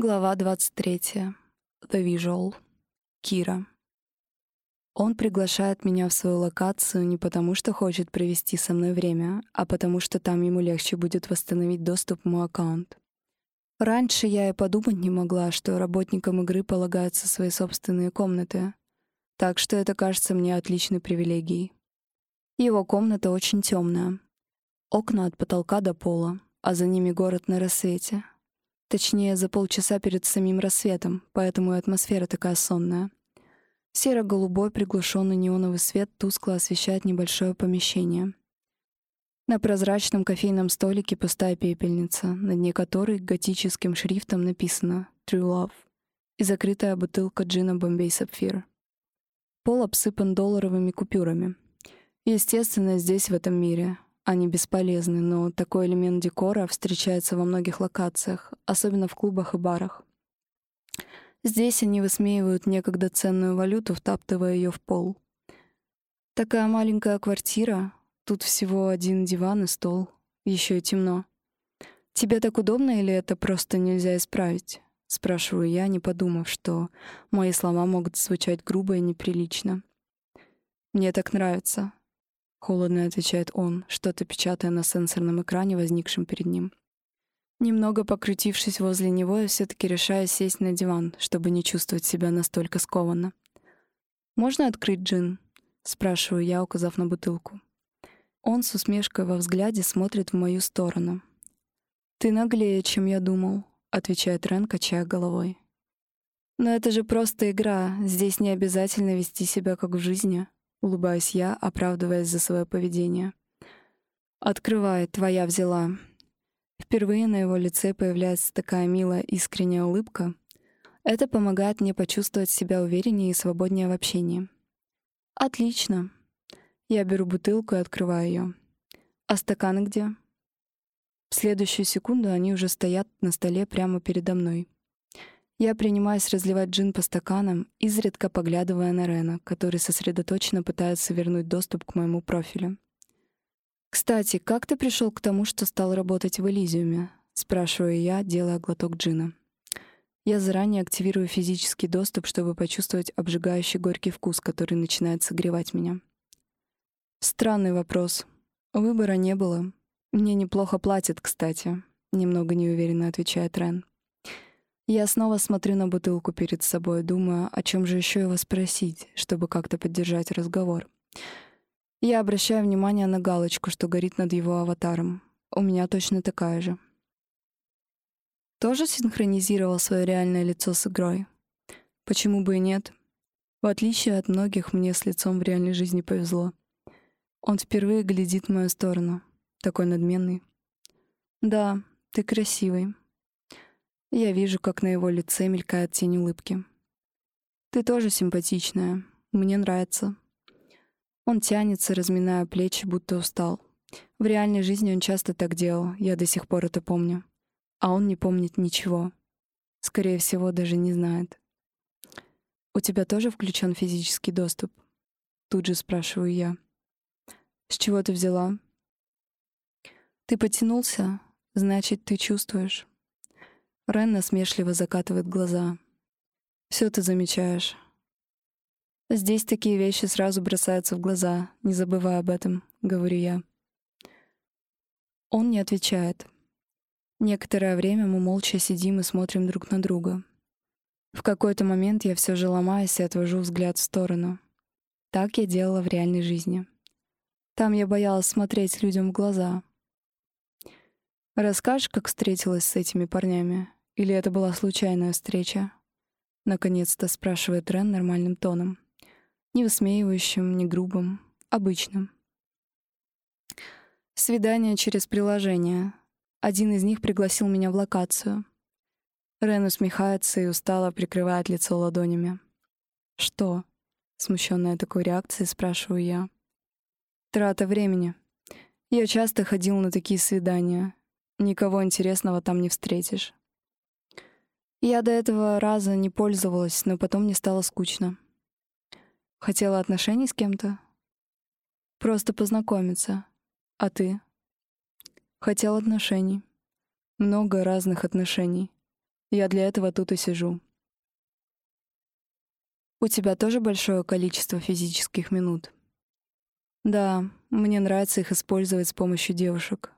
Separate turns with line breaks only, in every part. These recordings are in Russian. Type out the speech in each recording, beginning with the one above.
Глава 23. The Visual. Кира. Он приглашает меня в свою локацию не потому, что хочет провести со мной время, а потому что там ему легче будет восстановить доступ в мой аккаунт. Раньше я и подумать не могла, что работникам игры полагаются свои собственные комнаты, так что это кажется мне отличной привилегией. Его комната очень темная. Окна от потолка до пола, а за ними город на рассвете — Точнее, за полчаса перед самим рассветом, поэтому и атмосфера такая сонная. Серо-голубой приглушенный неоновый свет тускло освещает небольшое помещение. На прозрачном кофейном столике пустая пепельница, на дне которой готическим шрифтом написано «True Love» и закрытая бутылка джина «Бомбей Сапфир». Пол обсыпан долларовыми купюрами. Естественно, здесь, в этом мире, они бесполезны, но такой элемент декора встречается во многих локациях, особенно в клубах и барах. Здесь они высмеивают некогда ценную валюту, втаптывая ее в пол. Такая маленькая квартира, тут всего один диван и стол, еще и темно. Тебе так удобно или это просто нельзя исправить? Спрашиваю я, не подумав, что мои слова могут звучать грубо и неприлично. Мне так нравится, — холодно отвечает он, что-то печатая на сенсорном экране, возникшем перед ним. Немного покрутившись возле него, я все-таки решаю сесть на диван, чтобы не чувствовать себя настолько скованно. «Можно открыть джин?» — спрашиваю я, указав на бутылку. Он с усмешкой во взгляде смотрит в мою сторону. «Ты наглее, чем я думал», — отвечает Рен, качая головой. «Но это же просто игра, здесь не обязательно вести себя как в жизни», — улыбаюсь я, оправдываясь за свое поведение. «Открывай, твоя взяла». Впервые на его лице появляется такая милая искренняя улыбка. Это помогает мне почувствовать себя увереннее и свободнее в общении. «Отлично». Я беру бутылку и открываю ее. «А стаканы где?» В следующую секунду они уже стоят на столе прямо передо мной. Я принимаюсь разливать джин по стаканам, изредка поглядывая на Рена, который сосредоточенно пытается вернуть доступ к моему профилю. «Кстати, как ты пришел к тому, что стал работать в Элизиуме?» — спрашиваю я, делая глоток джина. Я заранее активирую физический доступ, чтобы почувствовать обжигающий горький вкус, который начинает согревать меня. Странный вопрос. Выбора не было. Мне неплохо платят, кстати, немного неуверенно отвечает Рен. Я снова смотрю на бутылку перед собой, думая, о чем же еще его спросить, чтобы как-то поддержать разговор. Я обращаю внимание на галочку, что горит над его аватаром. У меня точно такая же. Тоже синхронизировал свое реальное лицо с игрой? Почему бы и нет? В отличие от многих, мне с лицом в реальной жизни повезло. Он впервые глядит в мою сторону. Такой надменный. «Да, ты красивый», я вижу, как на его лице мелькает тень улыбки. «Ты тоже симпатичная. Мне нравится». Он тянется, разминая плечи, будто устал. В реальной жизни он часто так делал, я до сих пор это помню. А он не помнит ничего. Скорее всего, даже не знает. «У тебя тоже включен физический доступ?» Тут же спрашиваю я. «С чего ты взяла?» «Ты потянулся? Значит, ты чувствуешь». Рен насмешливо закатывает глаза. Все ты замечаешь. Здесь такие вещи сразу бросаются в глаза, не забывай об этом, говорю я. Он не отвечает. Некоторое время мы молча сидим и смотрим друг на друга. В какой-то момент я все же ломаюсь и отвожу взгляд в сторону. Так я делала в реальной жизни. Там я боялась смотреть людям в глаза. Расскажешь, как встретилась с этими парнями? Или это была случайная встреча? Наконец-то спрашивает Рен нормальным тоном. Не высмеивающим, не грубым, обычным. Свидание через приложение. Один из них пригласил меня в локацию. Рен усмехается и устало прикрывает лицо ладонями. «Что?» — смущенная такой реакцией, спрашиваю я. «Трата времени. Я часто ходил на такие свидания. Никого интересного там не встретишь. Я до этого раза не пользовалась, но потом мне стало скучно. Хотела отношений с кем-то? Просто познакомиться. А ты? Хотел отношений. Много разных отношений. Я для этого тут и сижу. У тебя тоже большое количество физических минут? Да, мне нравится их использовать с помощью девушек.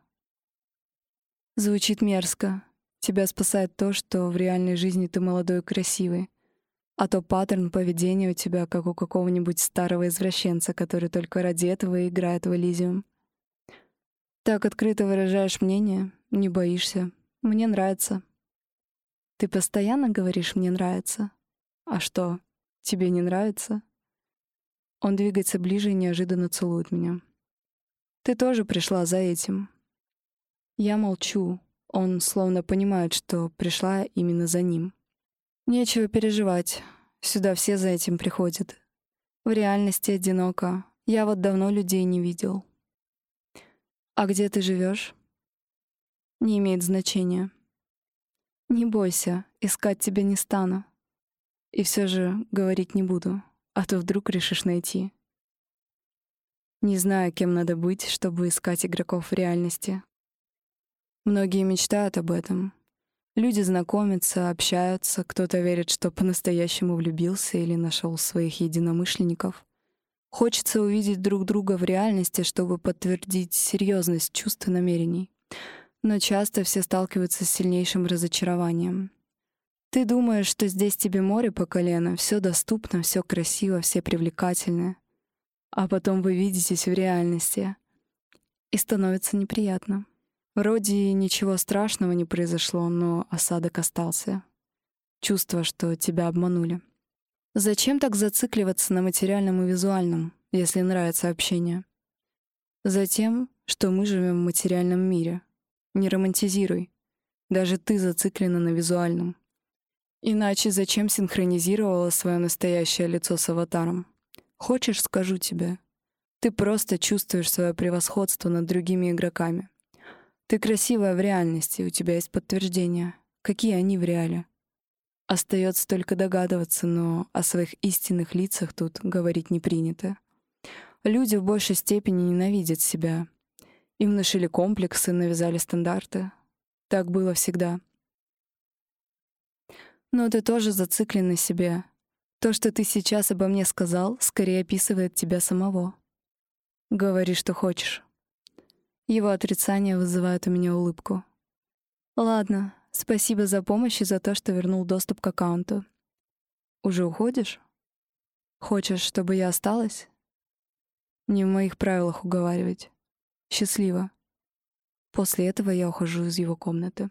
Звучит мерзко. Тебя спасает то, что в реальной жизни ты молодой и красивый. А то паттерн поведения у тебя, как у какого-нибудь старого извращенца, который только ради этого и играет в Элизиум. Так открыто выражаешь мнение, не боишься. Мне нравится. Ты постоянно говоришь «мне нравится». А что, Тебе не нравится?» Он двигается ближе и неожиданно целует меня. «Ты тоже пришла за этим». Я молчу. Он словно понимает, что пришла именно за ним. Нечего переживать. Сюда все за этим приходят. В реальности одиноко. Я вот давно людей не видел. А где ты живешь? Не имеет значения. Не бойся, искать тебя не стану. И все же говорить не буду, а то вдруг решишь найти. Не знаю, кем надо быть, чтобы искать игроков в реальности. Многие мечтают об этом. Люди знакомятся, общаются, кто-то верит, что по-настоящему влюбился или нашел своих единомышленников. Хочется увидеть друг друга в реальности, чтобы подтвердить серьезность чувств и намерений. Но часто все сталкиваются с сильнейшим разочарованием — ты думаешь, что здесь тебе море по колено, все доступно, все красиво, все привлекательны. А потом вы видитесь в реальности. И становится неприятно. Вроде ничего страшного не произошло, но осадок остался. Чувство, что тебя обманули. Зачем так зацикливаться на материальном и визуальном, если нравится общение? Затем, что мы живем в материальном мире. Не романтизируй. Даже ты зациклена на визуальном. Иначе зачем синхронизировала свое настоящее лицо с аватаром? Хочешь, скажу тебе. Ты просто чувствуешь свое превосходство над другими игроками. Ты красивая в реальности, у тебя есть подтверждения. Какие они в реале? Остается только догадываться, но о своих истинных лицах тут говорить не принято. Люди в большей степени ненавидят себя. Им внушили комплексы, навязали стандарты. Так было всегда. Но ты тоже зациклен на себе. То, что ты сейчас обо мне сказал, скорее описывает тебя самого. Говори, что хочешь. Его отрицание вызывает у меня улыбку. Ладно, спасибо за помощь и за то, что вернул доступ к аккаунту. Уже уходишь? Хочешь, чтобы я осталась? Не в моих правилах уговаривать. Счастливо. После этого я ухожу из его комнаты.